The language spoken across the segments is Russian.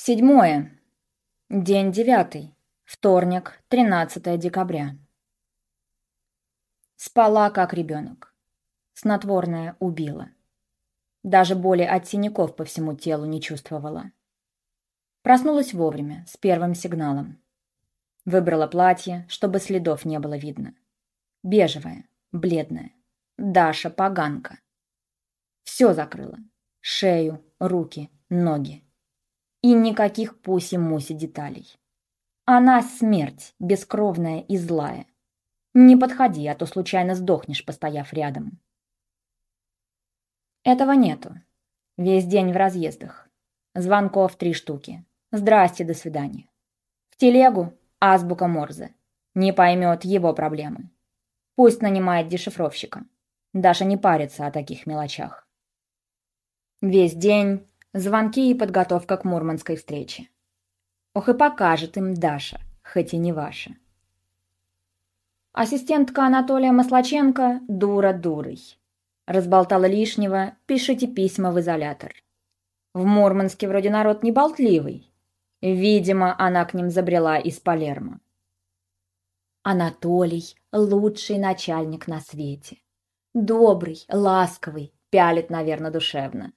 Седьмое. День девятый. Вторник, 13 декабря. Спала, как ребенок. Снотворное убило. Даже боли от синяков по всему телу не чувствовала. Проснулась вовремя, с первым сигналом. Выбрала платье, чтобы следов не было видно. Бежевое, бледное. Даша поганка. Все закрыла. Шею, руки, ноги. И никаких пуси-муси деталей. Она смерть, бескровная и злая. Не подходи, а то случайно сдохнешь, постояв рядом. Этого нету. Весь день в разъездах. Звонков три штуки. Здрасте, до свидания. В телегу азбука Морзе. Не поймет его проблемы. Пусть нанимает дешифровщика. Даша не парится о таких мелочах. Весь день Звонки и подготовка к мурманской встрече. Ох и покажет им Даша, хоть и не ваша. Ассистентка Анатолия Маслаченко дура дурой. Разболтала лишнего, пишите письма в изолятор. В Мурманске вроде народ не болтливый. Видимо, она к ним забрела из Палермо. Анатолий – лучший начальник на свете. Добрый, ласковый, пялит, наверное, душевно.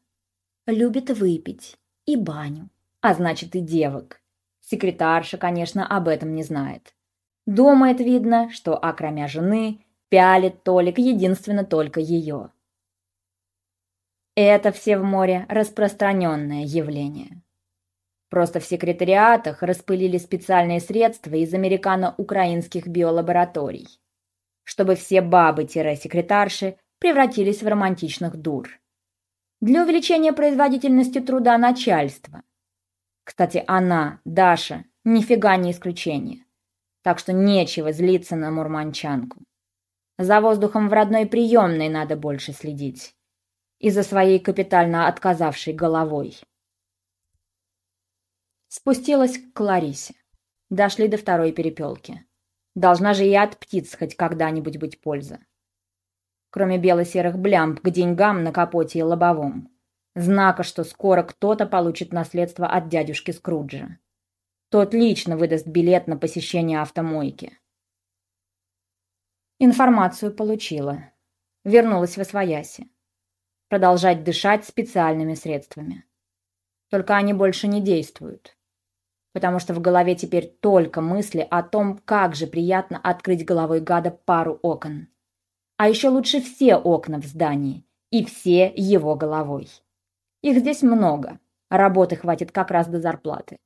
Любит выпить. И баню. А значит, и девок. Секретарша, конечно, об этом не знает. Думает, видно, что, окромя жены, пялит Толик единственно только ее. Это все в море распространенное явление. Просто в секретариатах распылили специальные средства из американо-украинских биолабораторий, чтобы все бабы-секретарши превратились в романтичных дур для увеличения производительности труда начальства. Кстати, она, Даша, нифига не исключение. Так что нечего злиться на мурманчанку. За воздухом в родной приемной надо больше следить. И за своей капитально отказавшей головой. Спустилась к Кларисе. Дошли до второй перепелки. Должна же и от птиц хоть когда-нибудь быть польза кроме бело-серых блямб к деньгам на капоте и лобовом. Знака, что скоро кто-то получит наследство от дядюшки Скруджа. Тот лично выдаст билет на посещение автомойки. Информацию получила. Вернулась в Освояси. Продолжать дышать специальными средствами. Только они больше не действуют. Потому что в голове теперь только мысли о том, как же приятно открыть головой гада пару окон. А еще лучше все окна в здании и все его головой. Их здесь много, работы хватит как раз до зарплаты.